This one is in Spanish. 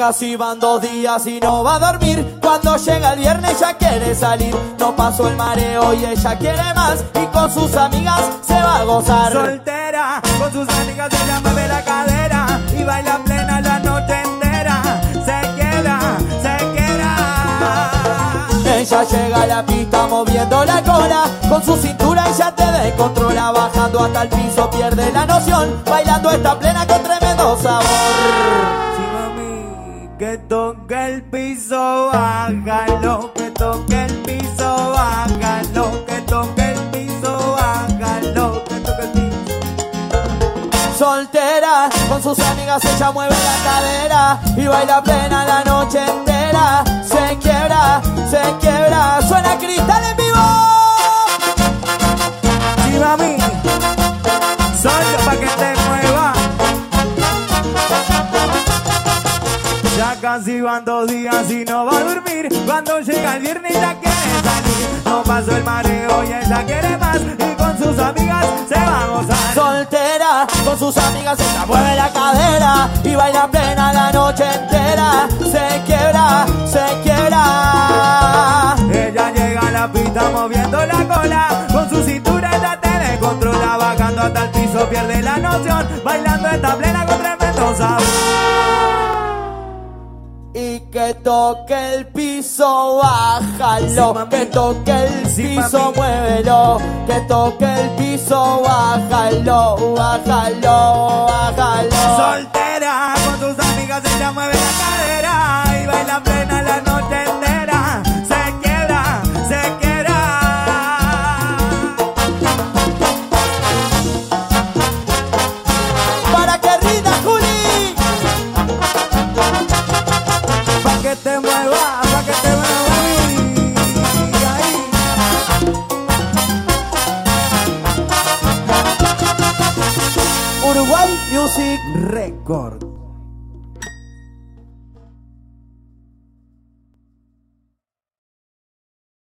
casi van dos días y no va a dormir. Cuando llega el viernes ya quiere salir. No pasó el mareo y ella quiere más. Y con sus amigas se va a gozar. Soltera, con sus amigas ella mueve la cadera y baila plena la noche entera. Se queda, se queda. Ella llega a la pista moviendo la cola Con su cintura ella te descontrola Bajando hasta el piso pierde la noción Bailando esta plena con tremendo sabor que toque el piso, hágalo. Que toque el piso, hágalo. Que toque el piso, hágalo. Que toque el piso. Soltera, con sus amigas ella mueve la cadera Y baila plena la noche entera casi van dos días y no va a dormir. Cuando llega el viernes ya quiere salir. No pasó el mareo y ella quiere más. Y con sus amigas se va a gozar. Soltera, con sus amigas ella mueve la cadera Y baila plena la noche entera Se quiebra, se quiebra Ella llega a la pista moviendo la cola. Con su cintura ella te descontrola. Bajando hasta el piso pierde la noción. Bailando esta plena con tremendo sabor. Y que toque el piso, bájalo. Sí, que toque el Sí, piso, mami. muévelo. Que toque el piso, bájalo, bájalo, bájalo. Soltera, con tus amigas ella mueve la cadera Music Record.